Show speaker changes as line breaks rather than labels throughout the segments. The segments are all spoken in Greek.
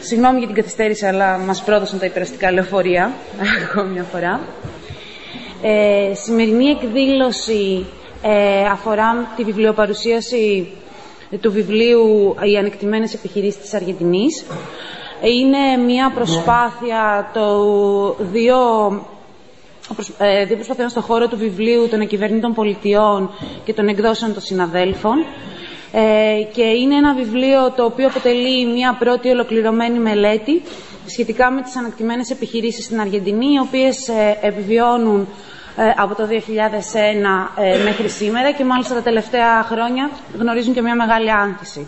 Συγγνώμη για την καθυστέρηση, αλλά μας πρόδωσαν τα υπεραστικά λεωφορεία, ακόμη μια φορά. Ε, σημερινή εκδήλωση ε, αφορά τη βιβλιοπαρουσίαση του βιβλίου «Οι ανεκτημένες επιχειρήσεις της Αργεντινής». Είναι μια προσπάθεια το δύο ε, δύο προσπαθειών στον χώρο του βιβλίου των εκυβερνήτων πολιτιών και των εκδόσεων των συναδέλφων. Ε, και είναι ένα βιβλίο το οποίο αποτελεί μια πρώτη ολοκληρωμένη μελέτη σχετικά με τις ανακτημένες επιχειρήσεις στην Αργεντινή, οι οποίες ε, επιβιώνουν από το 2001 μέχρι σήμερα και μάλιστα τα τελευταία χρόνια γνωρίζουν και μια μεγάλη άγχηση.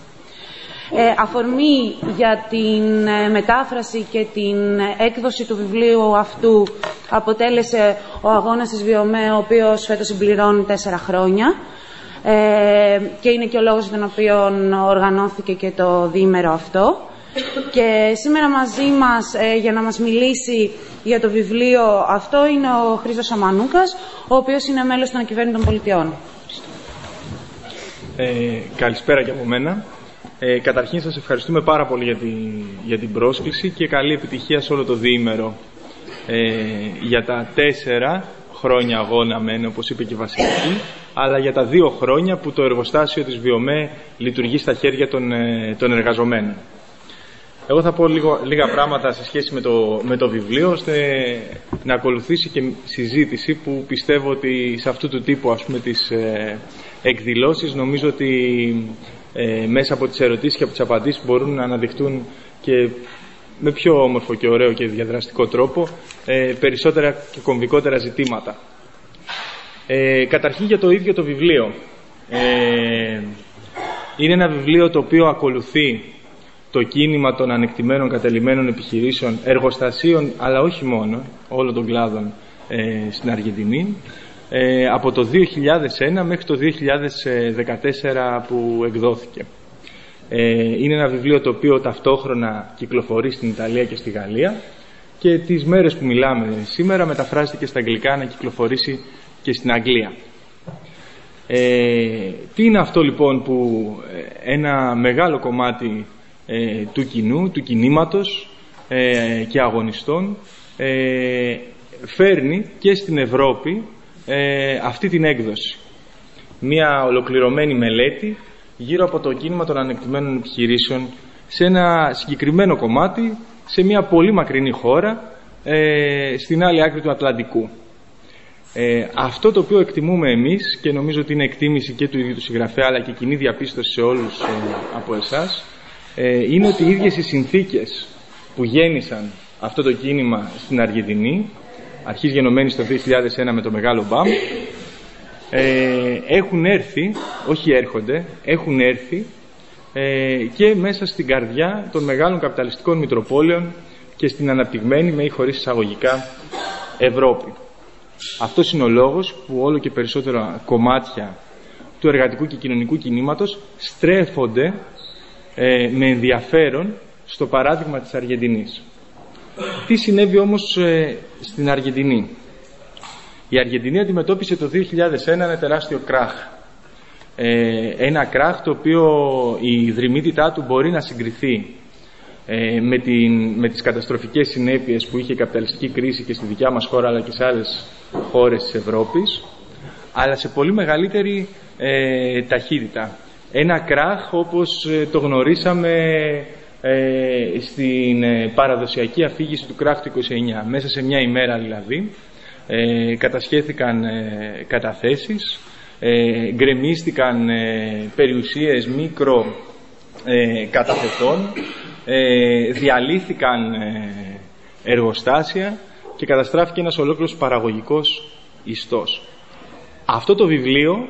Ε, αφορμή για την ε, μετάφραση και την έκδοση του βιβλίου αυτού αποτέλεσε ο αγώνας της Βιομέ, ο οποίος φέτος συμπληρώνει τέσσερα χρόνια ε, και είναι και ο λόγος για τον οποίο οργανώθηκε και το διήμερο αυτό. Και σήμερα μαζί μας για να μας μιλήσει για το βιβλίο αυτό είναι ο Χρήστος Αμανούκας, ο οποίος είναι μέλος των Ακυβέρνητων Πολιτειών.
Ε, καλησπέρα και από μένα. Ε, καταρχήν σας ευχαριστούμε πάρα πολύ για, τη, για την πρόσκληση και καλή επιτυχία σε όλο το διήμερο ε, για τα τέσσερα χρόνια αγώνα μεν, όπως είπε και η Βασιλική, αλλά για τα δύο χρόνια που το εργοστάσιο της Βιομέ λειτουργεί στα χέρια των, ε, των εργαζομένων. Εγώ θα πω λίγο, λίγα πράγματα σε σχέση με το, με το βιβλίο, ώστε να ακολουθήσει και συζήτηση που πιστεύω ότι σε αυτού του τύπου ας πούμε, τις ε, εκδηλώσεις νομίζω ότι ε, μέσα από τις ερωτήσεις και από τις απαντήσεις μπορούν να αναδειχτούν και με πιο όμορφο και ωραίο και διαδραστικό τρόπο ε, περισσότερα και κομβικότερα ζητήματα. Ε, καταρχήν για το ίδιο το βιβλίο. Ε, είναι ένα βιβλίο το οποίο ακολουθεί το κίνημα των ανεκτημένων κατελημένων επιχειρήσεων, εργοστασίων, αλλά όχι μόνο, όλων των κλάδων ε, στην Αργεντινή, ε, από το 2001 μέχρι το 2014 που εκδόθηκε. Ε, είναι ένα βιβλίο το οποίο ταυτόχρονα κυκλοφορεί στην Ιταλία και στη Γαλλία και τις μέρες που μιλάμε σήμερα μεταφράστηκε στα αγγλικά να κυκλοφορήσει και στην Αγγλία. Ε, τι είναι αυτό λοιπόν που ε, ένα μεγάλο κομμάτι ε, του κοινού, του κινήματος ε, και αγωνιστών φέρνει και στην Ευρώπη ε, αυτή την έκδοση. Μία ολοκληρωμένη μελέτη γύρω από το κίνημα των ανεκτημένων επιχειρήσεων σε ένα συγκεκριμένο κομμάτι, σε μια πολύ μακρινή χώρα, ε, στην άλλη άκρη του Ατλαντικού. Ε, αυτό το οποίο εκτιμούμε εμείς και νομίζω ότι είναι εκτίμηση και του ίδιου του συγγραφέα αλλά και κοινή διαπίστωση σε όλους ε, από εσάς είναι ότι οι ίδιες οι συνθήκες που γέννησαν αυτό το κίνημα στην Αργεντινή αρχής γενομένης το 2001 με το μεγάλο μπαμ, ε, έχουν έρθει, όχι έρχονται, έχουν έρθει ε, και μέσα στην καρδιά των μεγάλων καπιταλιστικών μητροπόλεων και στην αναπτυγμένη με ή χωρίς εισαγωγικά Ευρώπη. Αυτός είναι ο λόγος που όλο και περισσότερα κομμάτια του εργατικού και κοινωνικού κινήματος στρέφονται ε, με ενδιαφέρον στο παράδειγμα της Αργεντινής. Τι συνέβη όμως ε, στην Αργεντινή; Η Αργεντινή αντιμετώπισε το 2001 ένα τεράστιο κράχ. Ε, ένα κράχ το οποίο η δρυμύτητά του μπορεί να συγκριθεί ε, με, την, με τις καταστροφικές συνέπειες που είχε η καπιταλιστική κρίση και στη δικιά μας χώρα αλλά και σε άλλες χώρες της Ευρώπης αλλά σε πολύ μεγαλύτερη ταχύτητα. Ένα κράχ όπως το γνωρίσαμε ε, στην ε, παραδοσιακή αφήγηση του κράχτου 29. Μέσα σε μια ημέρα δηλαδή ε, κατασχέθηκαν ε, καταθέσεις, ε, γκρεμίστηκαν ε, περιουσίες μικρο ε, καταθετών, διαλύθηκαν εργοστάσια και καταστράφηκε ένας ολόκληρος παραγωγικός ιστός. Αυτό το βιβλίο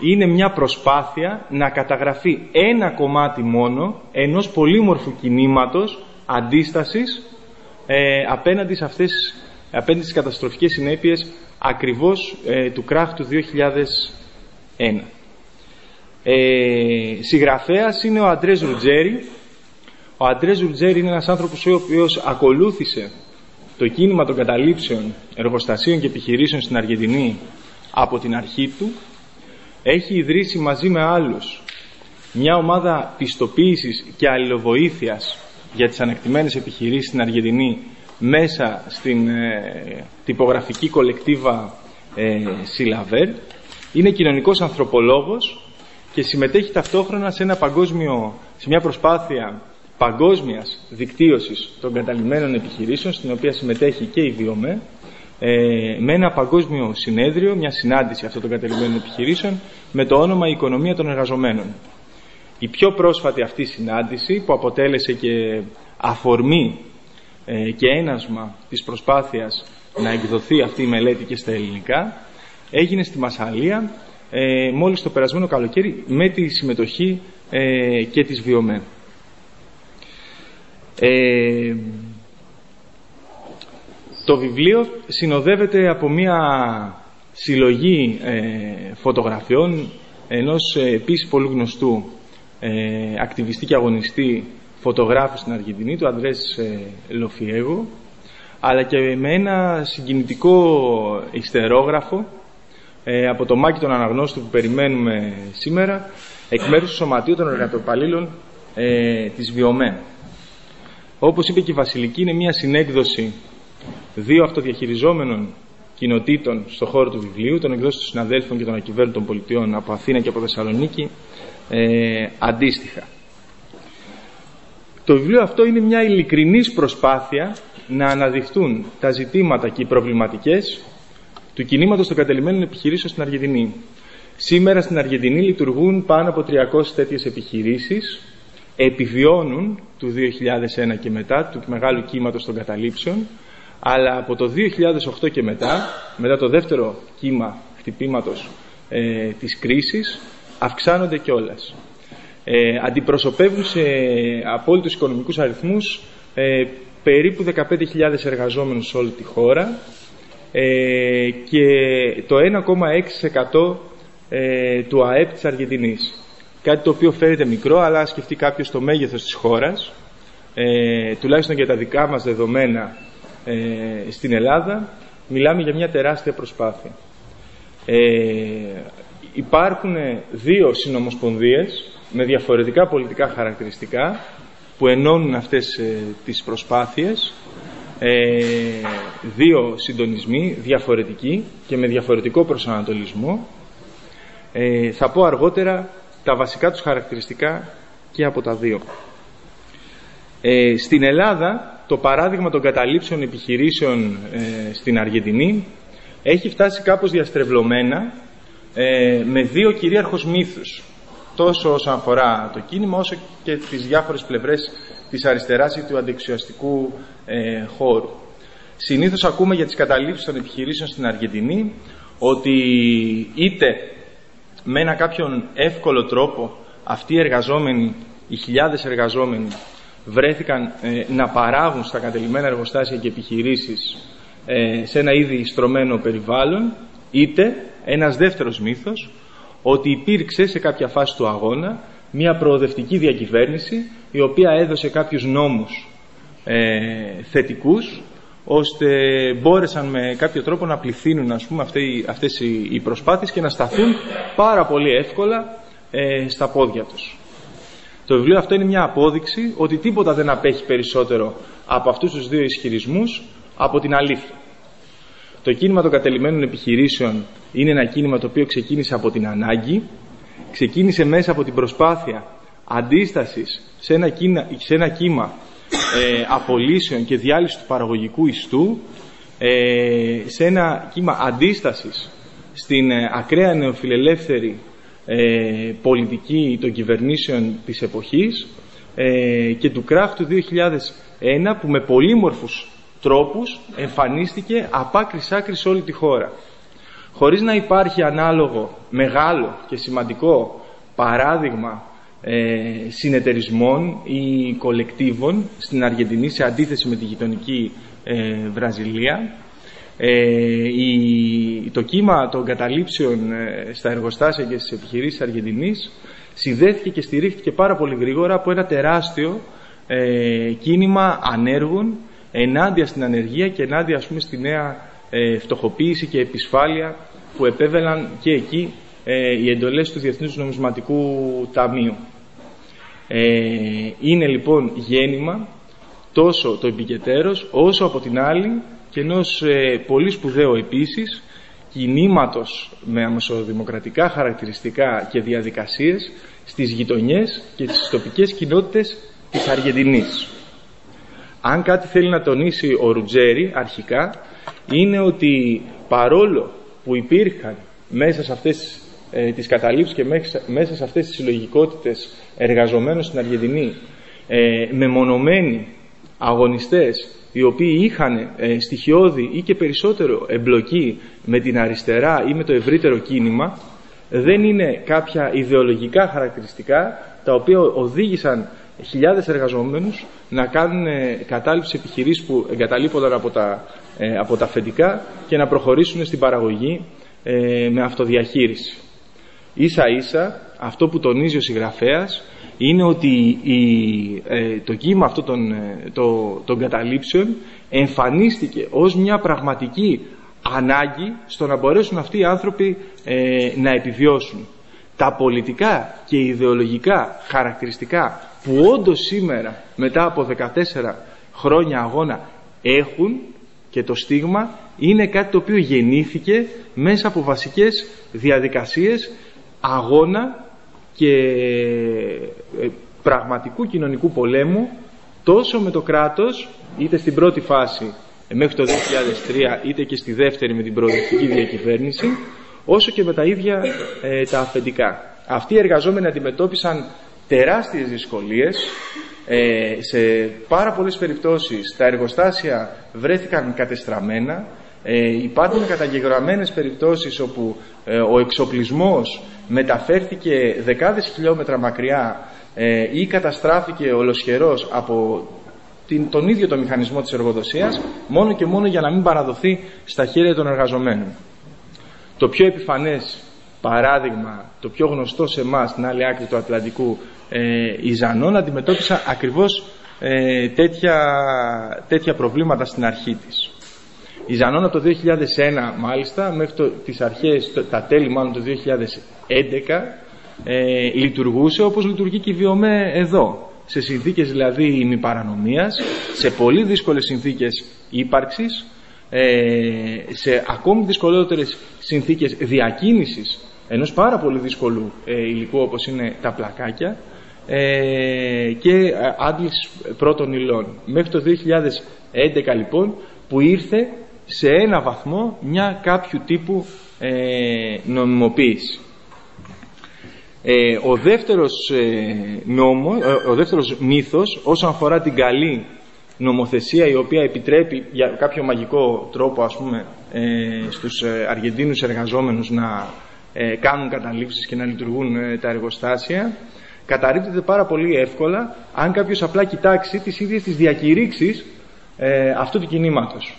είναι μια προσπάθεια να καταγραφεί ένα κομμάτι μόνο ενός πολύμορφου κινήματος αντίστασης ε, απέναντι σε αυτές απέναντι στις καταστροφικές συνέπειες ακριβώς ε, του κράχ του 2001. Ε, συγγραφέας είναι ο Αντρές Ρουτζέρι. Ο Αντρές Ρουτζέρι είναι ένας άνθρωπος ο οποίος ακολούθησε το κίνημα των καταλήψεων εργοστασίων και επιχειρήσεων στην Αργεντινή από την αρχή του έχει ιδρύσει μαζί με άλλους μια ομάδα πιστοποίησης και αλληλοβοήθειας για τις ανακτημένες επιχειρήσεις στην Αργεντινή μέσα στην ε, τυπογραφική κολεκτίβα ε, Σιλαβέρ. Είναι κοινωνικός ανθρωπολόγος και συμμετέχει ταυτόχρονα σε, ένα παγκόσμιο, σε μια προσπάθεια παγκόσμιας δικτύωσης των καταλημμένων επιχειρήσεων, στην οποία συμμετέχει και η ΒΙΟΜΕ, ε, με ένα παγκόσμιο συνέδριο, μια συνάντηση αυτών των κατελημένων επιχειρήσεων, με το όνομα «Η των εργαζομένων». Η πιο πρόσφατη αυτή συνάντηση, που αποτέλεσε και αφορμή ε, και ένασμα της προσπάθειας να εκδοθεί αυτή η μελέτη και στα ελληνικά, έγινε στη Μασαλία ε, μόλις το περασμένο καλοκαίρι με τη συμμετοχή ε, και της ΒΙΟΜΕ. Ε, το βιβλίο συνοδεύεται από μια συλλογή ε, φωτογραφιών ενός ε, επίσης πολύ γνωστού ε, ακτιβιστή και αγωνιστή φωτογράφου στην Αργεντινή, του Ανδρές ε, Λοφιέγο, αλλά και με ένα συγκινητικό ιστερόγραφο ε, από το Μάκη των Αναγνώστου που περιμένουμε σήμερα, εκ μέρους του Σωματείου των Εργατοπαλλήλων ε, της Βιομέ. Όπως είπε και η Βασιλική, είναι μια συνέκδοση δύο αυτοδιαχειριζόμενων κοινοτήτων στον χώρο του βιβλίου, των εκδόσεων των συναδέλφων και των ακυβέρνητων πολιτιών από Αθήνα και από Θεσσαλονίκη, ε, αντίστοιχα. Το βιβλίο αυτό είναι μια ειλικρινής προσπάθεια να αναδειχθούν τα ζητήματα και οι προβληματικές του κινήματος των κατελημένων επιχειρήσεων στην Αργεντινή. Σήμερα στην Αργεντινή λειτουργούν πάνω από 300 τέτοιες επιχειρήσεις, επιβιώνουν του 2001 και μετά, του μεγάλου κύματος των καταλήψεων, αλλά από το 2008 και μετά, μετά το δεύτερο κύμα χτυπήματος ε, της κρίσης, αυξάνονται κιόλας. Ε, αντιπροσωπεύουν σε απόλυτους οικονομικούς αριθμούς ε, περίπου 15.000 εργαζόμενους σε όλη τη χώρα ε, και το 1,6% ε, του ΑΕΠ της Αργεντινής. Κάτι το οποίο φαίνεται μικρό, αλλά σκεφτεί κάποιος το μέγεθος της χώρας, ε, τουλάχιστον για τα δικά μας δεδομένα ε, στην Ελλάδα, μιλάμε για μια τεράστια προσπάθεια. Ε, υπάρχουν δύο συνομοσπονδίες με διαφορετικά πολιτικά χαρακτηριστικά που ενώνουν αυτές ε, τις προσπάθειες ε, δύο συντονισμοί διαφορετικοί και με διαφορετικό προσανατολισμό ε, θα πω αργότερα τα βασικά τους χαρακτηριστικά και από τα δύο ε, στην Ελλάδα το παράδειγμα των καταλήψεων επιχειρήσεων στην Αργεντινή έχει φτάσει κάπως διαστρεβλωμένα ε, με δύο κυρίαρχους μύθους τόσο όσον αφορά το κίνημα όσο και τις διάφορες πλευρές της αριστεράς ή του αντεξιαστικού ε, χώρου. Συνήθως ακούμε για τις καταλήψεις των επιχειρήσεων στην Αργεντινή ότι είτε με ένα κάποιον εύκολο τρόπο αυτοί οι εργαζόμενοι, οι χιλιάδες εργαζόμενοι βρέθηκαν ε, να παράγουν στα κατελημένα εργοστάσια και επιχειρήσεις ε, σε ένα ήδη στρωμένο περιβάλλον είτε ένας δεύτερος μύθος ότι υπήρξε σε κάποια φάση του αγώνα μια προοδευτική διακυβέρνηση η οποία έδωσε κάποιους νόμους ε, θετικούς ώστε μπόρεσαν με κάποιο τρόπο να πληθύνουν ας πούμε, αυτές οι προσπάθειες και να σταθούν πάρα πολύ εύκολα ε, στα πόδια τους. Το βιβλίο αυτό είναι μια απόδειξη ότι τίποτα δεν απέχει περισσότερο από αυτούς τους δύο ισχυρισμούς από την αλήθεια. Το κίνημα των κατελημένων επιχειρήσεων είναι ένα κίνημα το οποίο ξεκίνησε από την ανάγκη, ξεκίνησε μέσα από την προσπάθεια αντίστασης σε ένα, σε ένα κύμα ε, απολύσεων και διάλυσης του παραγωγικού ιστού, ε, σε ένα κύμα αντίστασης στην ε, ακραία νεοφιλελεύθερη ε, πολιτική των κυβερνήσεων της εποχής ε, και του κράφτου του 2001 που με πολύμορφους τρόπους εμφανίστηκε από άκρης άκρης σε όλη τη χώρα. Χωρίς να υπάρχει ανάλογο μεγάλο και σημαντικό παράδειγμα ε, συνεταιρισμών ή κολεκτίβων στην Αργεντινή σε αντίθεση με τη γειτονική ε, Βραζιλία ε, η, το κύμα των καταλήψεων ε, στα εργοστάσια και στις επιχειρήσεις της Αργεντινής συνδέθηκε και στηρίχθηκε πάρα πολύ γρήγορα από ένα τεράστιο ε, κίνημα ανέργων ενάντια στην ανεργία και ενάντια ας πούμε στη νέα ε, φτωχοποίηση και επισφάλεια που επέβαιναν και εκεί ε, οι εντολές του Διεθνούς Νομισματικού Ταμείου. Ε, είναι λοιπόν γέννημα τόσο το επικετέρος όσο από την άλλη και ενός ε, πολύ σπουδαίου επίσης κινήματος με αμεσοδημοκρατικά χαρακτηριστικά και διαδικασίες στις γειτονιές και στις τοπικές κοινότητες της Αργεντινής. Αν κάτι θέλει να τονίσει ο Ρουτζέρι αρχικά είναι ότι παρόλο που υπήρχαν μέσα σε αυτές ε, τις καταλήψεις και μέσα σε αυτές τις συλλογικότητες εργαζομένων στην Αργεντινή ε, μεμονωμένοι αγωνιστές οι οποίοι είχαν ε, στοιχειώδη ή και περισσότερο εμπλοκή με την αριστερά ή με το ευρύτερο κίνημα δεν είναι κάποια ιδεολογικά χαρακτηριστικά τα οποία οδήγησαν χιλιάδες εργαζόμενους να κάνουν ε, κατάληψη επιχειρήσεις που εγκαταλείπονταν από τα, ε, από τα αφεντικά και να προχωρήσουν στην παραγωγή ε, με αυτοδιαχείριση. Ίσα ίσα αυτό που τονίζει ο συγγραφέας είναι ότι η, το κύμα αυτό των, το, των καταλήψεων εμφανίστηκε ως μια πραγματική ανάγκη στο να μπορέσουν αυτοί οι άνθρωποι να επιβιώσουν. Τα πολιτικά και ιδεολογικά χαρακτηριστικά που όντως σήμερα μετά από 14 χρόνια αγώνα έχουν και το στίγμα είναι κάτι το οποίο γεννήθηκε μέσα από βασικές διαδικασίες αγώνα και ε, πραγματικού κοινωνικού πολέμου τόσο με το κράτος είτε στην πρώτη φάση ε, μέχρι το 2003 είτε και στη δεύτερη με την προοδευτική διακυβέρνηση όσο και με τα ίδια ε, τα αφεντικά. Αυτοί οι εργαζόμενοι αντιμετώπισαν τεράστιες δυσκολίες ε, σε πάρα πολλές περιπτώσεις τα εργοστάσια βρέθηκαν κατεστραμμένα ε, υπάρχουν καταγεγραμμένες περιπτώσεις όπου ε, ο εξοπλισμός μεταφέρθηκε δεκάδες χιλιόμετρα μακριά ε, ή καταστράφηκε ολοσχερός από την, τον ίδιο το μηχανισμό της εργοδοσίας μόνο και μόνο για να μην παραδοθεί στα χέρια των εργαζομένων. Το πιο επιφανές παράδειγμα, το πιο γνωστό σε εμάς στην άλλη άκρη του Ατλαντικού, ε, η Ζανών αντιμετώπισα ακριβώς ε, τέτοια, τέτοια προβλήματα στην αρχή της. Η Ζανών από το 2001 μάλιστα μέχρι το, τις αρχές, τα τέλη μάλλον το 2011 ε, λειτουργούσε όπως λειτουργεί και η Βιομέ εδώ σε συνθήκες δηλαδή ημιπαρανομίας, σε πολύ δύσκολες συνθήκες ύπαρξης, ε, σε ακόμη δυσκολότερες συνθήκες διακίνησης ενός πάρα πολύ δύσκολου ε, υλικού όπως είναι τα πλακάκια ε, και ε, άντλησης πρώτων υλών. Μέχρι το 2011 λοιπόν που ήρθε σε ένα βαθμό μια κάποιου τύπου ε, νομιμοποίηση. Ε, ο δεύτερος ε, νόμο, ο δεύτερος μύθος όσον αφορά την καλή νομοθεσία η οποία επιτρέπει για κάποιο μαγικό τρόπο ας πούμε στους Αργεντίνους εργαζόμενους να κάνουν καταλήψεις και να λειτουργούν τα εργοστάσια καταρρύπτεται πάρα πολύ εύκολα αν κάποιος απλά κοιτάξει τις ίδιες τις διακηρύξεις ε, αυτού του κινήματος.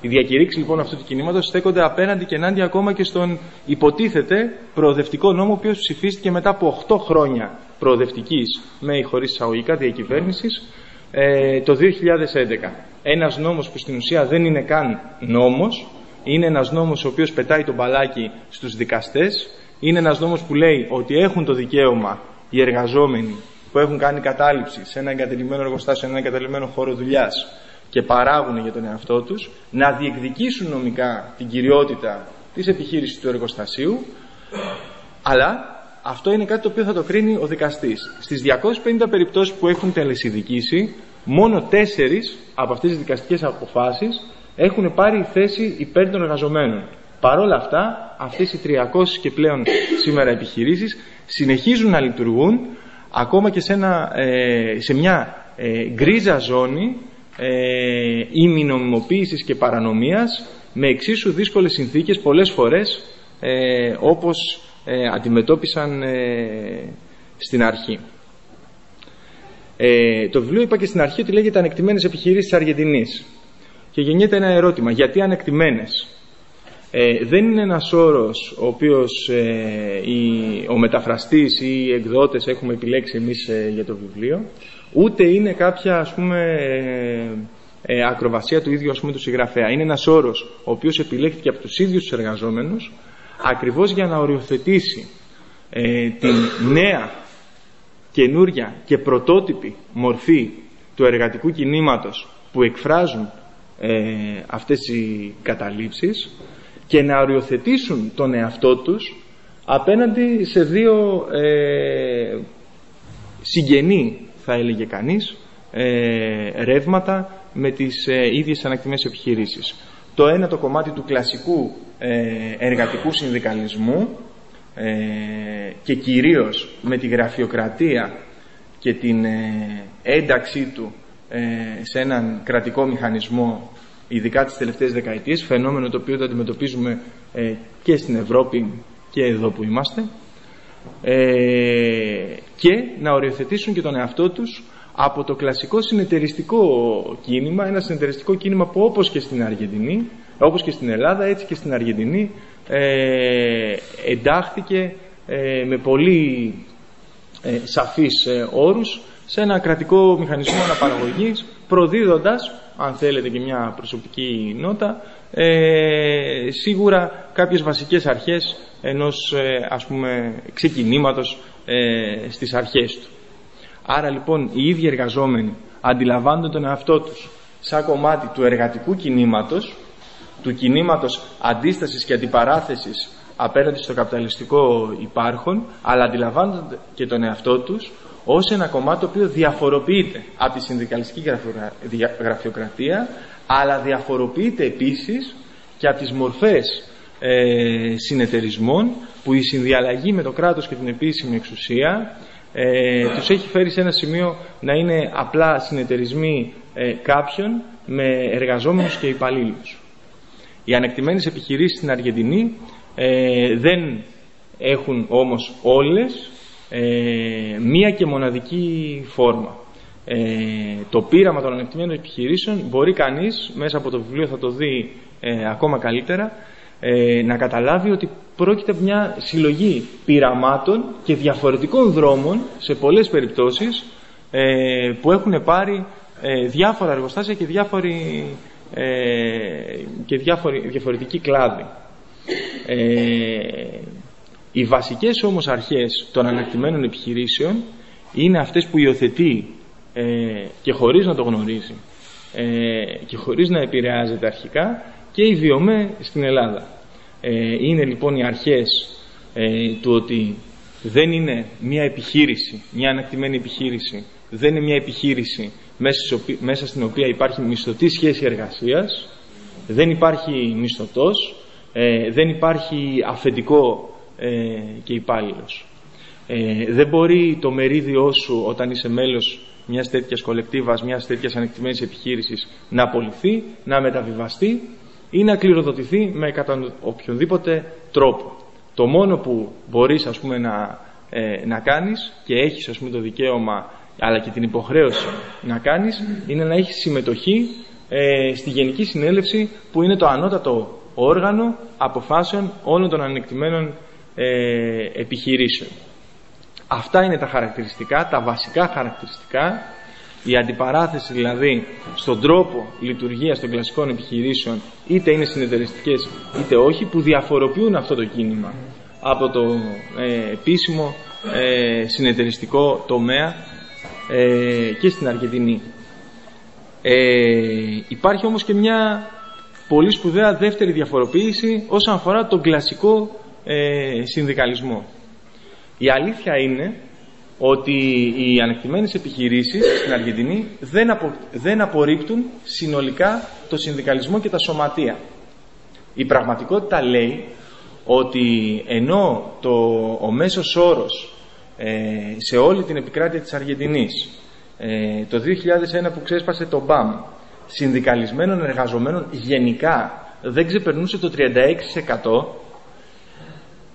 Οι διακηρύξεις λοιπόν αυτού του κινήματος στέκονται απέναντι και ενάντια ακόμα και στον υποτίθεται προοδευτικό νόμο ο οποίος ψηφίστηκε μετά από 8 χρόνια προοδευτικής με ή χωρίς εισαγωγικά διακυβέρνησης ε, το 2011. Ένας νόμος που στην ουσία δεν είναι καν νόμος, είναι ένας νόμος ο οποίος πετάει τον μπαλάκι στους δικαστές, είναι ένας νόμος που λέει ότι έχουν το δικαίωμα οι εργαζόμενοι που έχουν κάνει κατάληψη σε ένα εγκατελειμμένο εργοστάσιο, σε ένα εγκατελειμμένο χώρο δουλειάς και παράγουν για τον εαυτό τους, να διεκδικήσουν νομικά την κυριότητα της επιχείρησης του εργοστασίου, αλλά αυτό είναι κάτι το οποίο θα το κρίνει ο δικαστής. Στις 250 περιπτώσεις που έχουν τελεσυδικήσει, μόνο 4 από αυτές τις δικαστικές αποφάσεις έχουν πάρει θέση υπέρ των εργαζομένων. Παρ' όλα αυτά, αυτές οι 300 και πλέον σήμερα επιχειρήσεις συνεχίζουν να λειτουργούν ακόμα και σε, ένα, ε, σε μια ε, γκρίζα ζώνη ε, ημινομιμοποίησης και παρανομίας με εξίσου δύσκολες συνθήκες πολλές φορές ε, όπως ε, αντιμετώπισαν στην αρχή. το βιβλίο είπα και στην αρχή ότι λέγεται «Ανεκτημένες επιχειρήσεις της Αργεντινής» και γεννιέται ένα ερώτημα «Γιατί ανεκτημένες» Ε, δεν είναι ένας όρος ο οποίος ε, ο μεταφραστής ή οι εκδότες έχουμε επιλέξει εμείς ε, για το βιβλίο, ούτε είναι κάποια ας πούμε ε, ακροβασία του ίδιου ας πούμε του συγγραφέα. Είναι ένας όρος ο οποίος επιλέχθηκε από τους ίδιους τους εργαζόμενους ακριβώς για να οριοθετήσει την νέα, καινούρια και πρωτότυπη μορφή του εργατικού κινήματος που εκφράζουν ε, αυτές οι καταλήψεις και να οριοθετήσουν τον εαυτό τους απέναντι σε δύο ε, συγγενή θα έλεγε κανείς ε, ρεύματα με τις ε, ίδιες ανακτημένες επιχειρήσεις. Το ένα το κομμάτι του κλασικού ε, εργατικού συνδικαλισμού ε, και κυρίως με τη γραφειοκρατία και την ε, ένταξή του σε έναν κρατικό μηχανισμό ειδικά τις τελευταίες δεκαετίες, φαινόμενο το οποίο το αντιμετωπίζουμε και στην Ευρώπη και εδώ που είμαστε και να οριοθετήσουν και τον εαυτό τους από το κλασικό συνεταιριστικό κίνημα, ένα συνεταιριστικό κίνημα που όπως και στην Αργεντινή, όπως και στην Ελλάδα, έτσι και στην Αργεντινή ε, εντάχθηκε ε, με πολύ ε, σαφείς ε, όρους σε ένα κρατικό μηχανισμό αναπαραγωγής προδίδοντας, αν θέλετε και μια προσωπική νότα, ε, σίγουρα κάποιες βασικές αρχές ενός ας πούμε ξεκινήματος στις αρχές του. Άρα λοιπόν οι ίδιοι εργαζόμενοι αντιλαμβάνονται τον εαυτό τους σαν κομμάτι του εργατικού κινήματος, του κινήματος αντίστασης και αντιπαράθεσης απέναντι στο καπιταλιστικό υπάρχον, αλλά αντιλαμβάνονται και τον εαυτό τους ως ένα κομμάτι το οποίο διαφοροποιείται από τη συνδικαλιστική γραφειοκρατία, αλλά διαφοροποιείται επίσης και από τις μορφές ε, συνεταιρισμών που η συνδιαλλαγή με το κράτος και την επίσημη εξουσία ε, τους έχει φέρει σε ένα σημείο να είναι απλά συνεταιρισμοί ε, κάποιων με εργαζόμενους και υπαλλήλους. Οι ανεκτημένες επιχειρήσεις στην Αργεντινή ε, δεν έχουν όμως όλες ε, μία και μοναδική φόρμα. Ε, το πείραμα των ανεκτημένων επιχειρήσεων μπορεί κανείς, μέσα από το βιβλίο θα το δει ακόμα καλύτερα, ε, να καταλάβει ότι πρόκειται μια συλλογή πειραμάτων και διαφορετικών δρόμων σε πολλές περιπτώσεις ε, που έχουν πάρει ε, διάφορα εργοστάσια και, διάφοροι, και διάφοροι, διαφορετικοί κλάδοι. Οι βασικές όμως αρχές των ανακτημένων επιχειρήσεων είναι αυτές που υιοθετεί και χωρίς να το γνωρίζει και χωρίς να επηρεάζεται αρχικά και η βιομέ στην Ελλάδα. Ε, είναι λοιπόν οι αρχές ε, του ότι δεν είναι μια επιχείρηση, μια ανακτημένη επιχείρηση, δεν είναι μια επιχείρηση μέσα στην οποία υπάρχει μισθωτή σχέση εργασίας, δεν υπάρχει μισθωτός, ε, δεν υπάρχει αφεντικό και υπάλληλος. δεν μπορεί το μερίδιό σου όταν είσαι μέλος μιας τέτοιας κολεκτίβας, μιας τέτοιας ανεκτημένης επιχείρησης να απολυθεί, να μεταβιβαστεί ή να κληροδοτηθεί με κατά οποιονδήποτε τρόπο. Το μόνο που μπορείς ας πούμε να, ε, να κάνεις και έχεις ας πούμε το δικαίωμα αλλά και την υποχρέωση να κάνεις είναι να έχεις συμμετοχή ε, στη Γενική Συνέλευση που είναι το ανώτατο όργανο αποφάσεων όλων των ανεκτημένων ε, επιχειρήσεων. Αυτά είναι τα χαρακτηριστικά, τα βασικά χαρακτηριστικά η αντιπαράθεση δηλαδή στον τρόπο λειτουργίας των κλασικών επιχειρήσεων είτε είναι συνεταιριστικές είτε όχι που διαφοροποιούν αυτό το κίνημα από το ε, επίσημο ε, συνεταιριστικό τομέα ε, και στην Αργεντινή. Ε, υπάρχει όμως και μια πολύ σπουδαία δεύτερη διαφοροποίηση όσον αφορά τον κλασικό συνδικαλισμό. Η αλήθεια είναι ότι οι ανεκτημένες επιχειρήσεις στην Αργεντινή δεν, απο, δεν απορρίπτουν συνολικά το συνδικαλισμό και τα σωματεία. Η πραγματικότητα λέει ότι ενώ το, ο μέσος όρος ε, σε όλη την επικράτεια της Αργεντινής ε, το 2001 που ξέσπασε το ΜΠΑΜ συνδικαλισμένων εργαζομένων γενικά δεν ξεπερνούσε το 36%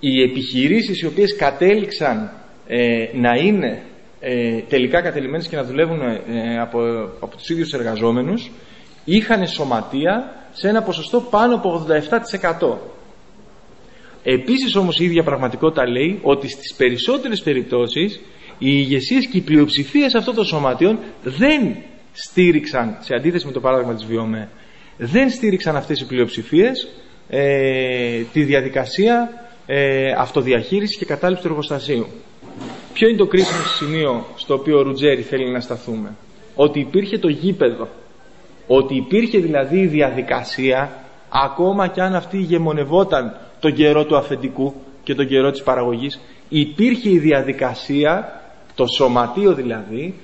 οι επιχειρήσεις οι οποίες κατέληξαν ε, να είναι ε, τελικά κατελημένες και να δουλεύουν ε, από, από τους ίδιους εργαζόμενους είχαν σωματεία σε ένα ποσοστό πάνω από 87%. Επίσης όμως η ίδια πραγματικότητα λέει ότι στις περισσότερες περιπτώσεις οι ηγεσίες και οι πλειοψηφίε αυτών των σωματείων δεν στήριξαν, σε αντίθεση με το παράδειγμα της Βιομέ, δεν στήριξαν αυτές οι πλειοψηφίες ε, τη διαδικασία ε, αυτοδιαχείρισης και κατάληψη του εργοστασίου. Ποιο είναι το κρίσιμο σημείο στο οποίο ο Ρουτζέρι θέλει να σταθούμε; ότι υπήρχε το γήπεδο. Ότι υπήρχε δηλαδή η διαδικασία, ακόμα και αν αυτή ηγεμονευόταν τον καιρό του αφεντικού και τον καιρό της παραγωγής, υπήρχε η διαδικασία, το σωματείο δηλαδή,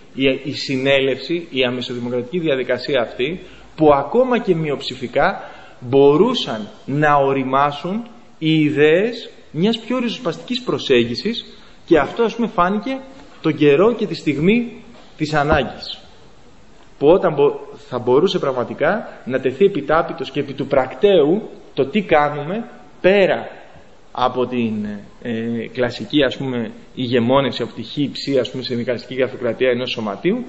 η συνέλευση, η αμεσοδημοκρατική διαδικασία αυτή, που ακόμα και μειοψηφικά μπορούσαν να οριμάσουν οι ιδέες μιας πιο ριζοσπαστικής προσέγγισης και αυτό ας πούμε φάνηκε τον καιρό και τη στιγμή της ανάγκης. Που όταν θα μπορούσε πραγματικά να τεθεί επιτάπητος και επί του πρακτέου το τι κάνουμε πέρα από την ε, κλασική ας πούμε ηγεμόνευση από τη χύψη ας πούμε σε δικαστική γραφειοκρατία ενός σωματείου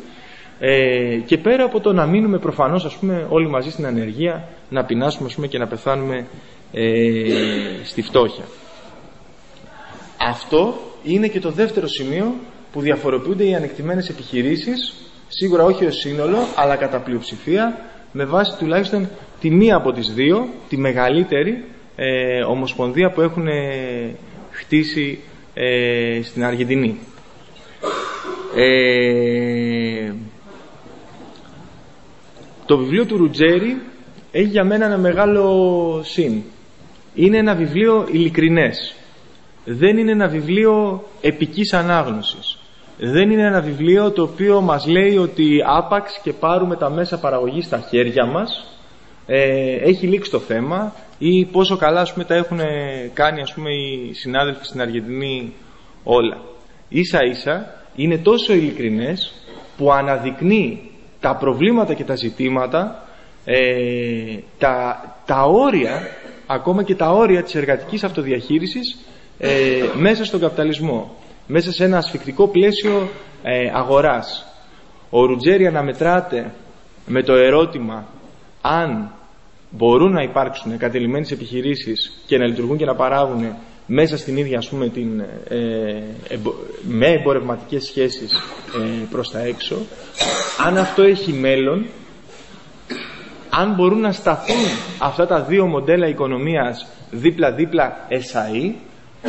ε, και πέρα από το να μείνουμε προφανώς ας πούμε όλοι μαζί στην ανεργία να πεινάσουμε ας πούμε και να πεθάνουμε ε, στη φτώχεια αυτό είναι και το δεύτερο σημείο που διαφοροποιούνται οι ανεκτημένες επιχειρήσεις σίγουρα όχι ως σύνολο αλλά κατά πλειοψηφία με βάση τουλάχιστον τη μία από τις δύο τη μεγαλύτερη ε, ομοσπονδία που έχουν ε, χτίσει ε, στην Αργεντινή. Ε, το βιβλίο του Ρουτζέρι έχει για μένα ένα μεγάλο συν. Είναι ένα βιβλίο ειλικρινές. Δεν είναι ένα βιβλίο επικής ανάγνωσης. Δεν είναι ένα βιβλίο το οποίο μας λέει ότι άπαξ και πάρουμε τα μέσα παραγωγής στα χέρια μας ε, έχει λήξει το θέμα ή πόσο καλά πούμε, τα έχουν κάνει ας πούμε, οι συνάδελφοι στην Αργεντινή όλα. Ίσα ίσα είναι τόσο ειλικρινές που αναδεικνύει τα προβλήματα και τα ζητήματα ε, τα, τα όρια ακόμα και τα όρια της εργατικής αυτοδιαχείρισης ε, μέσα στον καπιταλισμό μέσα σε ένα ασφικτικό πλαίσιο ε, αγοράς. Ο Ρουτζέρι αναμετράται με το ερώτημα αν μπορούν να υπάρξουν κατελημένες επιχειρήσεις και να λειτουργούν και να παράγουν μέσα στην ίδια ας πούμε την, ε, με εμπορευματικές σχέσεις ε, προς τα έξω. Αν αυτό έχει μέλλον αν μπορούν να σταθούν αυτά τα δύο μοντέλα οικονομίας δίπλα-δίπλα εσαΐ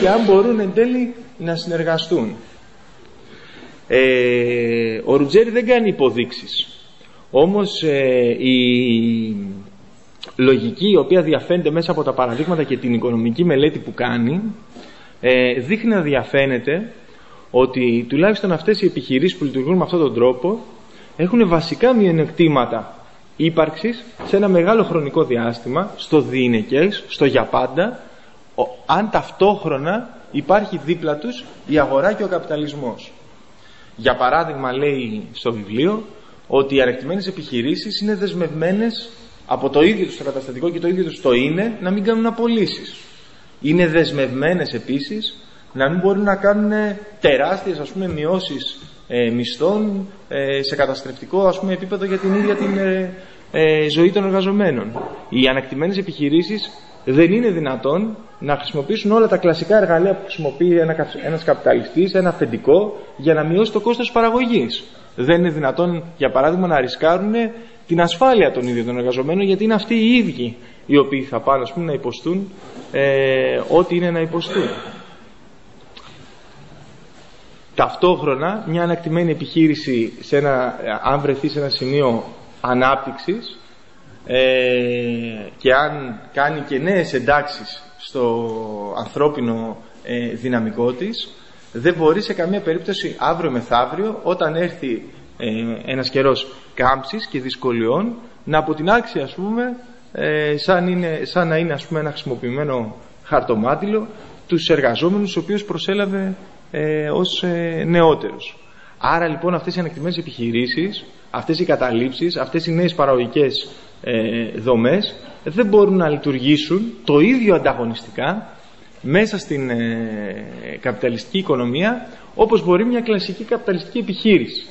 και αν μπορούν εν τέλει να συνεργαστούν. Ε, ο Ρουτζέρι δεν κάνει υποδείξεις. Όμως ε, η λογική η οποία διαφαίνεται μέσα από τα παραδείγματα και την οικονομική μελέτη που κάνει ε, δείχνει να διαφαίνεται ότι τουλάχιστον αυτές οι επιχειρήσεις που λειτουργούν με αυτόν τον τρόπο έχουν βασικά μειονεκτήματα ύπαρξης σε ένα μεγάλο χρονικό διάστημα στο διηνεκές, στο για πάντα αν ταυτόχρονα υπάρχει δίπλα τους η αγορά και ο καπιταλισμός. Για παράδειγμα λέει στο βιβλίο ότι οι αρεκτημένες επιχειρήσεις είναι δεσμευμένες από το ίδιο τους το καταστατικό και το ίδιο τους το είναι να μην κάνουν απολύσεις. Είναι δεσμευμένες επίσης να μην μπορούν να κάνουν τεράστιες ας πούμε μειώσεις ε, μισθών ε, σε καταστρεπτικό ας πούμε επίπεδο για την ίδια την ε, ε, ζωή των εργαζομένων. Οι ανακτημένες επιχειρήσεις δεν είναι δυνατόν να χρησιμοποιήσουν όλα τα κλασικά εργαλεία που χρησιμοποιεί ένα, ένας καπιταλιστής, ένα αφεντικό, για να μειώσει το κόστος παραγωγής. Δεν είναι δυνατόν, για παράδειγμα, να ρισκάρουν την ασφάλεια των ίδιων των εργαζομένων, γιατί είναι αυτοί οι ίδιοι οι οποίοι θα πάνε πούμε, να υποστούν ε, ό,τι είναι να υποστούν. Ταυτόχρονα, μια ανακτημένη επιχείρηση, σε ένα, αν βρεθεί σε ένα σημείο ανάπτυξης, ε, και αν κάνει και νέες εντάξεις στο ανθρώπινο ε, δυναμικό της δεν μπορεί σε καμία περίπτωση αύριο μεθαύριο όταν έρθει ε, ένας καιρός κάμψης και δυσκολιών να αποτινάξει ας πούμε ε, σαν, είναι, σαν να είναι ας πούμε ένα χρησιμοποιημένο χαρτομάτιλο τους εργαζόμενους τους οποίους προσέλαβε ε, ως ε, νεότερους. Άρα λοιπόν αυτές οι ανεκτημένες επιχειρήσεις, αυτές οι καταλήψεις, αυτές οι νέες παραγωγικές ε, δομές δεν μπορούν να λειτουργήσουν το ίδιο ανταγωνιστικά μέσα στην ε, καπιταλιστική οικονομία όπως μπορεί μια κλασική καπιταλιστική επιχείρηση.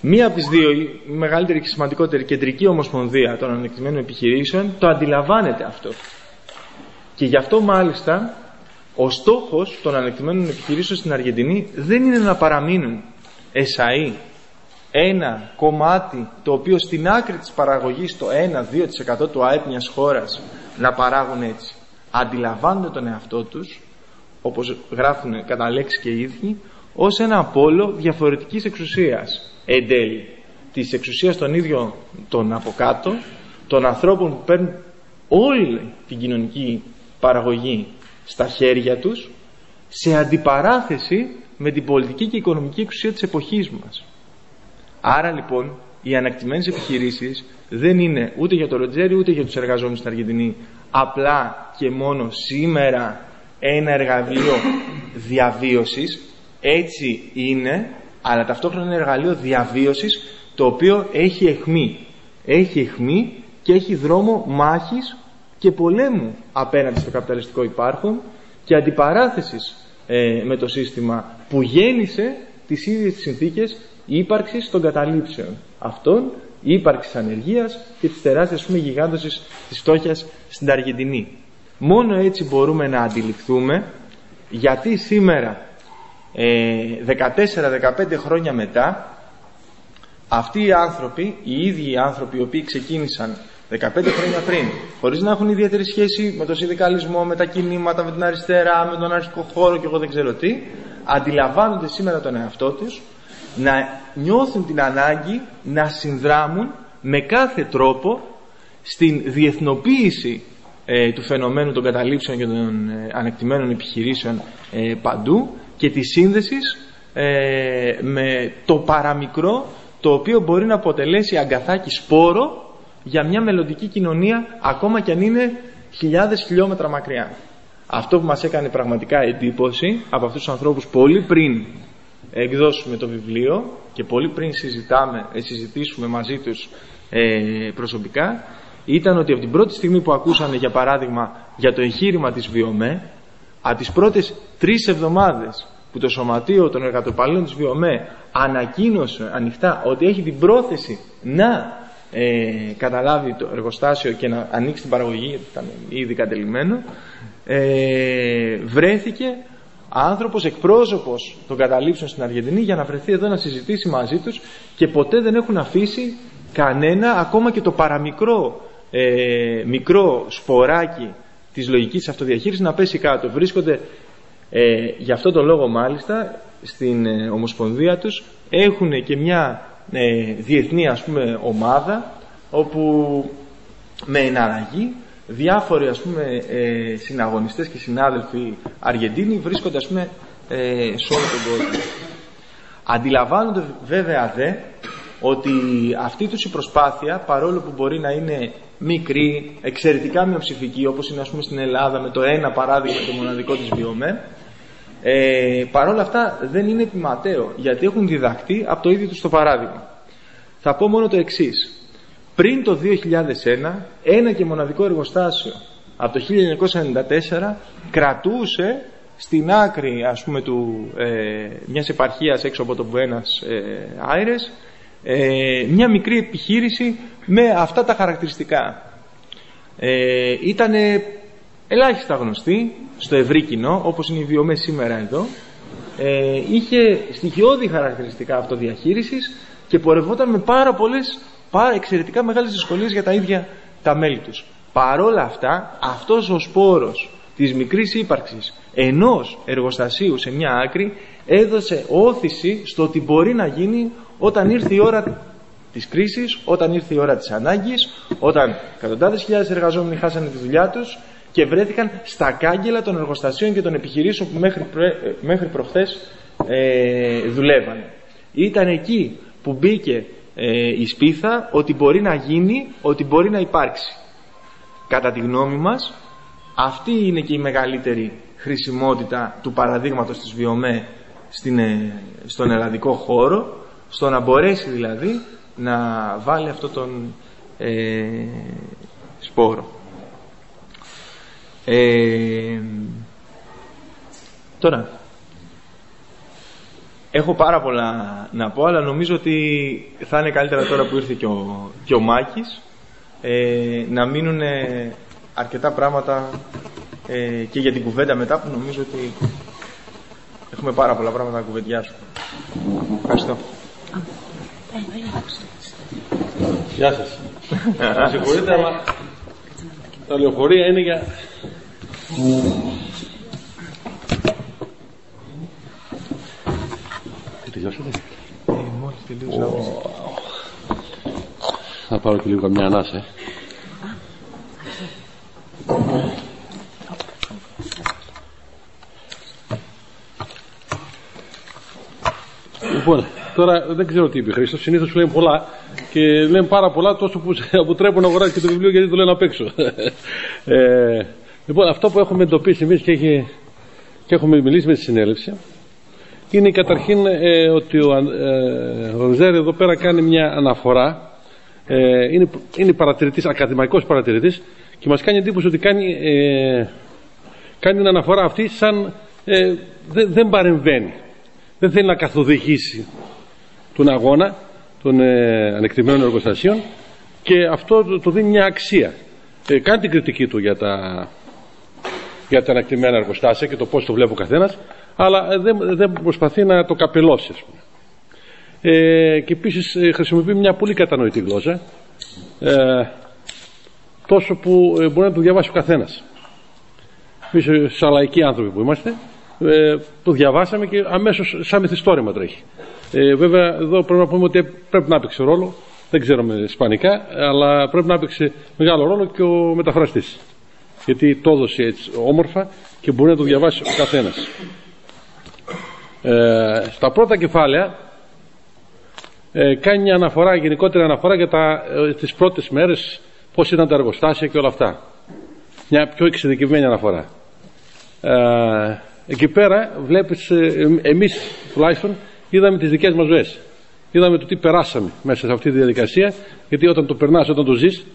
Μία από τις δύο, η μεγαλύτερη και σημαντικότερη κεντρική ομοσπονδία των ανεκτημένων επιχειρήσεων το αντιλαμβάνεται αυτό. Και γι' αυτό μάλιστα ο στόχος των ανεκτημένων επιχειρήσεων στην Αργεντινή δεν είναι να παραμείνουν εσαΐ ένα κομμάτι το οποίο στην άκρη της παραγωγής το 1-2% του ΑΕΠ μιας χώρας να παράγουν έτσι. Αντιλαμβάνονται τον εαυτό τους, όπως γράφουν κατά λέξη και οι ίδιοι, ως ένα πόλο διαφορετικής εξουσίας εν τέλει της εξουσίας των ίδιων των από κάτω των ανθρώπων που παίρνουν όλη την κοινωνική παραγωγή στα χέρια τους σε αντιπαράθεση με την πολιτική και οικονομική εξουσία της εποχής μας. Άρα λοιπόν οι ανακτημένες επιχειρήσεις δεν είναι ούτε για το Ροτζέρι ούτε για τους εργαζόμενους στην Αργεντινή απλά και μόνο σήμερα ένα εργαλείο διαβίωσης έτσι είναι αλλά ταυτόχρονα είναι εργαλείο διαβίωσης το οποίο έχει εχμή έχει εχμή και έχει δρόμο μάχης και πολέμου απέναντι στο καπιταλιστικό υπάρχον και αντιπαράθεσης ε, με το σύστημα που γέννησε τις ίδιες τις συνθήκες ύπαρξης των καταλήψεων αυτών, ύπαρξης ανεργίας και της τεράστιας πούμε, γιγάντωσης της φτώχειας στην Αργεντινή. Μόνο έτσι μπορούμε να αντιληφθούμε γιατί σήμερα ε, 14-15 χρόνια μετά αυτοί οι άνθρωποι, οι ίδιοι οι άνθρωποι οι οποίοι ξεκίνησαν 15 χρόνια πριν, χωρίς να έχουν ιδιαίτερη σχέση με τον συνδικαλισμό, με τα κινήματα, με την αριστερά, με τον αρχικό χώρο και εγώ δεν ξέρω τι, αντιλαμβάνονται σήμερα τον εαυτό τους να νιώθουν την ανάγκη να συνδράμουν με κάθε τρόπο στην διεθνοποίηση ε, του φαινομένου των καταλήψεων και των ε, ανεκτημένων επιχειρήσεων ε, παντού και της σύνδεσης με το παραμικρό το οποίο μπορεί να αποτελέσει αγκαθάκι σπόρο για μια μελλοντική κοινωνία ακόμα και αν είναι χιλιάδες χιλιόμετρα μακριά. Αυτό που μας έκανε πραγματικά εντύπωση από αυτούς τους ανθρώπους πολύ πριν εκδώσουμε το βιβλίο και πολύ πριν συζητάμε, ε, συζητήσουμε μαζί τους ε, προσωπικά ήταν ότι από την πρώτη στιγμή που ακούσανε για παράδειγμα για το εγχείρημα της Βιομέ από τις πρώτες τρεις εβδομάδες που το Σωματείο των Εργατοπαλλήλων της Βιομέ ανακοίνωσε ανοιχτά ότι έχει την πρόθεση να ε, καταλάβει το εργοστάσιο και να ανοίξει την παραγωγή γιατί ήταν ήδη κατελημένο ε, βρέθηκε άνθρωπος εκπρόσωπος των καταλήψεων στην Αργεντινή για να βρεθεί εδώ να συζητήσει μαζί τους και ποτέ δεν έχουν αφήσει κανένα ακόμα και το παραμικρό ε, μικρό σποράκι της λογικής αυτοδιαχείρισης να πέσει κάτω. Βρίσκονται ε, γι' αυτό το λόγο μάλιστα στην ε, Ομοσπονδία τους έχουν και μια ε, διεθνή ας πούμε ομάδα όπου με εναλλαγή διάφοροι ας πούμε ε, συναγωνιστές και συνάδελφοι Αργεντίνοι βρίσκονται ας πούμε ε, σε όλο τον κόσμο. Αντιλαμβάνονται βέβαια δε ότι αυτή τους η προσπάθεια παρόλο που μπορεί να είναι μικρή, εξαιρετικά μειοψηφική όπως είναι ας πούμε στην Ελλάδα με το ένα παράδειγμα το μοναδικό της βιομέ ε, παρόλα αυτά δεν είναι επιματέο γιατί έχουν διδαχτεί από το ίδιο τους το παράδειγμα. Θα πω μόνο το εξής πριν το 2001 ένα και μοναδικό εργοστάσιο από το 1994 κρατούσε στην άκρη ας πούμε του, ε, μιας επαρχίας έξω από το Buenos ε, Aires ε, μια μικρή επιχείρηση με αυτά τα χαρακτηριστικά. Ε, ήταν ελάχιστα γνωστή στο ευρύ κοινό όπως είναι η βιομέ σήμερα εδώ ε, είχε στοιχειώδη χαρακτηριστικά αυτοδιαχείρισης και πορευόταν με πάρα πολλές πάρα εξαιρετικά μεγάλες δυσκολίες για τα ίδια τα μέλη τους. Παρόλα αυτά, αυτός ο σπόρος της μικρής ύπαρξης ενός εργοστασίου σε μια άκρη έδωσε όθηση στο ότι μπορεί να γίνει όταν ήρθε η ώρα της κρίσης, όταν ήρθε η ώρα της ανάγκης, όταν εκατοντάδες χιλιάδες εργαζόμενοι χάσανε τη δουλειά τους και βρέθηκαν στα κάγκελα των εργοστασίων και των επιχειρήσεων που μέχρι, ε, μέχρι προχθές ε, δουλεύανε. Ήταν εκεί που μπήκε ε, η σπίθα ότι μπορεί να γίνει, ότι μπορεί να υπάρξει. Κατά τη γνώμη μας, αυτή είναι και η μεγαλύτερη χρησιμότητα του παραδείγματος της Βιομέ στην, ε, στον ελλαδικό χώρο, στο να μπορέσει δηλαδή να βάλει αυτό τον ε, σπόρο. Ε, τώρα, Έχω πάρα πολλά να πω, αλλά νομίζω ότι θα είναι καλύτερα τώρα που ήρθε και ο, και ο Μάκης ε, να μείνουν αρκετά πράγματα ε, και για την κουβέντα μετά που νομίζω ότι έχουμε πάρα πολλά πράγματα να κουβεντιάσουμε. Ευχαριστώ.
Γεια σας. Με συγχωρείτε, αλλά τα λεωφορεία είναι για... Θα πάρω και λίγο καμιά ανάσα. ε. Λοιπόν, τώρα δεν ξέρω τι είπε Χρήστος. Συνήθως λένε πολλά και λένε πάρα πολλά τόσο που σε αποτρέπουν να αγοράσει και το βιβλίο γιατί το λένε απ' έξω. ε, λοιπόν, αυτό που έχουμε εντοπίσει εμείς και, έχει- και έχουμε μιλήσει με τη συνέλευση είναι καταρχήν ε, ότι ο, Αν- ε, ο Ροζέρη εδώ πέρα κάνει μια αναφορά. Ε, είναι, είναι παρατηρητής, ακαδημαϊκός παρατηρητής και μας κάνει εντύπωση ότι κάνει, ε, κάνει την αναφορά αυτή σαν ε, δεν, δεν παρεμβαίνει. Δεν θέλει να καθοδηγήσει τον αγώνα των ε, ανεκτημένων εργοστασίων και αυτό το, το δίνει μια αξία. Ε, κάνει την κριτική του για τα, για τα ανακτημένα εργοστάσια και το πώς το βλέπει ο καθένας, αλλά ε, δεν, δεν προσπαθεί να το καπελώσει, ας πούμε. Ε, και επίσης ε, χρησιμοποιεί μια πολύ κατανοητή γλώσσα, ε, τόσο που ε, μπορεί να το διαβάσει ο καθένας. Εμείς ε, σαν λαϊκοί άνθρωποι που είμαστε, ε, το διαβάσαμε και αμέσως σαν μυθιστόρημα τρέχει. Ε, βέβαια εδώ πρέπει να πούμε ότι πρέπει να έπαιξε ρόλο, δεν ξέρουμε ισπανικά, αλλά πρέπει να έπαιξε μεγάλο ρόλο και ο μεταφραστής. Γιατί το έδωσε έτσι όμορφα και μπορεί να το διαβάσει ο καθένας. Ε, στα πρώτα κεφάλαια ε, κάνει μια αναφορά, γενικότερη αναφορά για τα, ε, τις πρώτες μέρες πώς ήταν τα εργοστάσια και όλα αυτά. Μια πιο εξειδικευμένη αναφορά. Ε, εκεί πέρα βλέπεις, ε, ε, εμείς τουλάχιστον είδαμε τις δικές μας ζωές. Είδαμε το τι περάσαμε μέσα σε αυτή τη διαδικασία, γιατί όταν το περνάς, όταν το ζεις,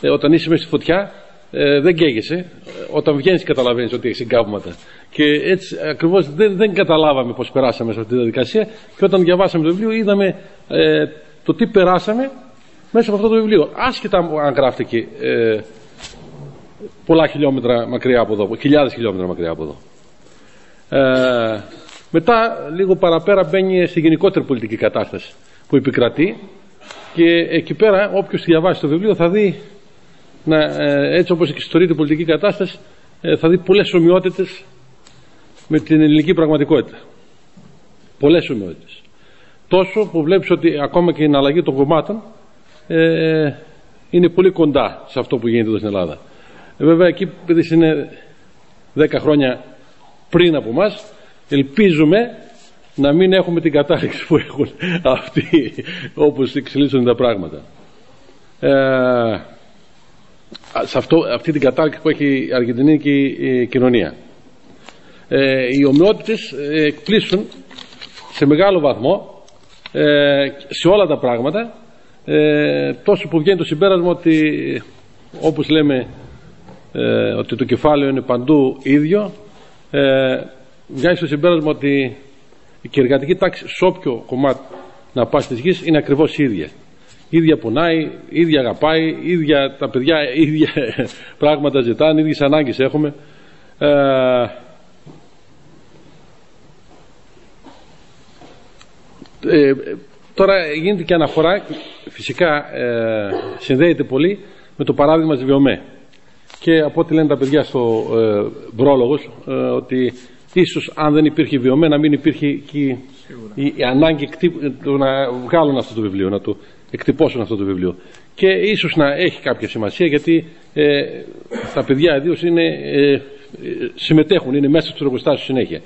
ε, όταν είσαι μέσα στη φωτιά, ε, δεν καίγεσαι. Ε, Όταν βγαίνεις καταλαβαίνεις ότι έχεις εγκάβματα. Και έτσι ακριβώς δεν, δεν καταλάβαμε πώς περάσαμε σε αυτή τη διαδικασία και όταν διαβάσαμε το βιβλίο είδαμε ε, το τι περάσαμε μέσα από αυτό το βιβλίο. Άσχετα αν γράφτηκε ε, πολλά χιλιόμετρα μακριά από εδώ, χιλιάδες χιλιόμετρα μακριά από εδώ. Ε, μετά λίγο παραπέρα μπαίνει στη γενικότερη πολιτική κατάσταση που επικρατεί και εκεί πέρα όποιος διαβάσει το βιβλίο θα δει να, ε, έτσι όπως εξιστορείται η πολιτική κατάσταση ε, θα δει πολλές ομοιότητες με την ελληνική πραγματικότητα. Πολλές ομοιότητες. Τόσο που βλέπεις ότι ακόμα και η αλλαγή των κομμάτων ε, είναι πολύ κοντά σε αυτό που γίνεται εδώ στην Ελλάδα. Ε, βέβαια εκεί επειδή είναι 10 χρόνια πριν από μας ελπίζουμε να μην έχουμε την κατάληξη που έχουν αυτοί όπως εξελίσσονται τα πράγματα. Ε, σε αυτό, αυτή την κατάληξη που έχει η αργεντινή ε, κοινωνία. Ε, οι ομοιότητες ε, εκπλήσουν σε μεγάλο βαθμό ε, σε όλα τα πράγματα ε, τόσο που βγαίνει το συμπέρασμα ότι όπως λέμε ε, ότι το κεφάλαιο είναι παντού ίδιο ε, βγάζει στο συμπέρασμα ότι η εργατική τάξη σε όποιο κομμάτι να πάει της γης είναι ακριβώς η ίδια ίδια πονάει, ίδια αγαπάει, ίδια τα παιδιά, ίδια πράγματα ζητάνε, ίδιες ανάγκες έχουμε. Ε, ε, τώρα γίνεται και αναφορά, φυσικά ε, συνδέεται πολύ με το παράδειγμα της Βιομέ. Και από ό,τι λένε τα παιδιά στο ε, πρόλογος, ε, ότι ίσως αν δεν υπήρχε Βιομέ να μην υπήρχε και η, η, η ανάγκη εκτύπ- του να βγάλουν αυτό το βιβλίο, να το εκτυπώσουν αυτό το βιβλίο. Και ίσως να έχει κάποια σημασία γιατί ε, τα παιδιά ιδίως είναι, ε, ε, συμμετέχουν, είναι μέσα στο εργοστάσιο συνέχεια.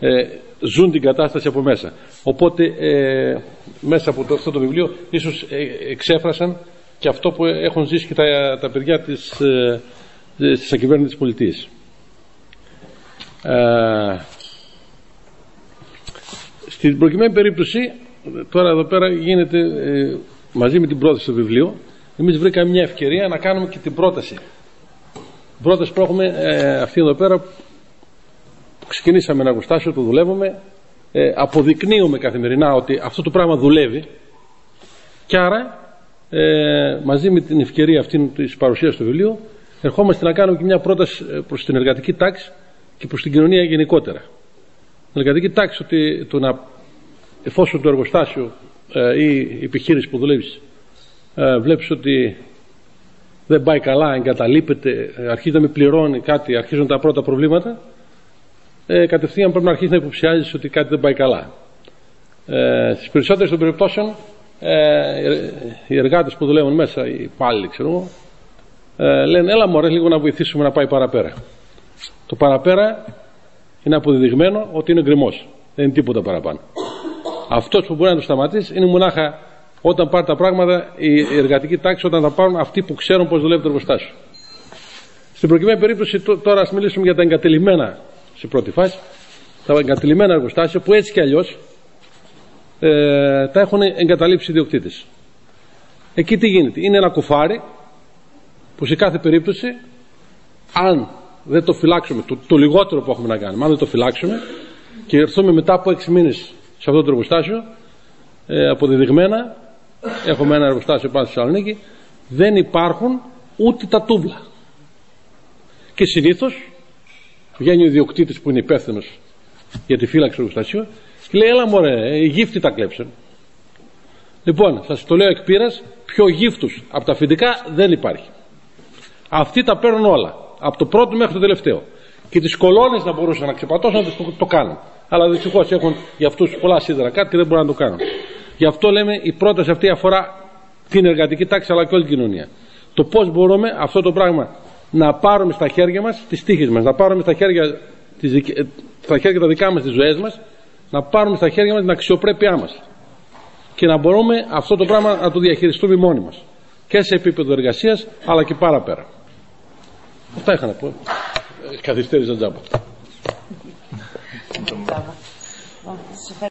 Ε, ζουν την κατάσταση από μέσα. Οπότε ε, μέσα από το, αυτό το βιβλίο ίσως ε, εξέφρασαν και αυτό που έχουν ζήσει και τα, τα παιδιά της, ε, της ακυβέρνητης πολιτείας. Ε, στην προκειμένη περίπτωση τώρα εδώ πέρα γίνεται ε, μαζί με την πρόταση του βιβλίου εμείς βρήκαμε μια ευκαιρία να κάνουμε και την πρόταση την πρόταση που έχουμε ε, αυτή εδώ πέρα που ξεκινήσαμε ένα εργοστάσιο, το δουλεύουμε ε, αποδεικνύουμε καθημερινά ότι αυτό το πράγμα δουλεύει και άρα ε, μαζί με την ευκαιρία αυτή της παρουσίας του βιβλίου ερχόμαστε να κάνουμε και μια πρόταση ε, προς την εργατική τάξη και προς την κοινωνία γενικότερα. Την εργατική τάξη ότι το να εφόσον το εργοστάσιο ε, ή η επιχείρηση που δουλεύεις ε, βλέπεις ότι δεν πάει καλά, εγκαταλείπεται, ε, αρχίζει να με πληρώνει κάτι, αρχίζουν τα πρώτα προβλήματα, ε, κατευθείαν πρέπει να αρχίσεις να υποψιάζεις ότι κάτι δεν πάει καλά. Ε, στις περισσότερες των περιπτώσεων ε, οι εργάτες που δουλεύουν μέσα, οι υπάλληλοι ξέρω εγώ, ε, λένε έλα μωρέ λίγο να βοηθήσουμε να πάει παραπέρα. Το παραπέρα είναι αποδεδειγμένο ότι είναι γκρεμό. Δεν είναι τίποτα παραπάνω. Αυτό που μπορεί να το σταματήσει είναι μονάχα όταν πάρει τα πράγματα η εργατική τάξη, όταν τα πάρουν αυτοί που ξέρουν πώς δουλεύει το εργοστάσιο. Στην προκειμένη περίπτωση, τώρα ας μιλήσουμε για τα εγκατελειμμένα σε πρώτη φάση, τα εγκατελειμμένα εργοστάσια που έτσι κι αλλιώς ε, τα έχουν εγκαταλείψει οι ιδιοκτήτες. Εκεί τι γίνεται, είναι ένα κουφάρι που σε κάθε περίπτωση, αν δεν το φυλάξουμε, το, το λιγότερο που έχουμε να κάνουμε, αν δεν το φυλάξουμε και έρθουμε μετά από 6 μήνες σε αυτό το εργοστάσιο, ε, αποδεδειγμένα, έχουμε ένα εργοστάσιο πάνω στη Θεσσαλονίκη, δεν υπάρχουν ούτε τα τούβλα. Και συνήθως βγαίνει ο ιδιοκτήτης που είναι υπεύθυνος για τη φύλαξη του εργοστασίου και λέει: Έλα μωρέ, οι γύφτοι τα κλέψαν. Λοιπόν, σας το λέω εκ πείρας, πιο γύφτους από τα αφεντικά δεν υπάρχει. Αυτοί τα παίρνουν όλα. Από το πρώτο μέχρι το τελευταίο. Και τις κολόνες να μπορούσαν να ξεπατώσουν το, το κάνουν. Αλλά δυστυχώς έχουν για αυτούς πολλά σίδερα κάτι και δεν μπορούν να το κάνουν. Γι' αυτό λέμε η πρόταση αυτή αφορά την εργατική τάξη αλλά και όλη την κοινωνία. Το πώς μπορούμε αυτό το πράγμα να πάρουμε στα χέρια μας τις τύχες μας, να πάρουμε στα χέρια, τις, στα χέρια τα δικά μας τις ζωές μας, να πάρουμε στα χέρια μας την αξιοπρέπειά μας. Και να μπορούμε αυτό το πράγμα να το διαχειριστούμε μόνοι μας. Και σε επίπεδο εργασίας αλλά και παραπέρα. Αυτά είχα να πω καθυστέρησα τζάμπα.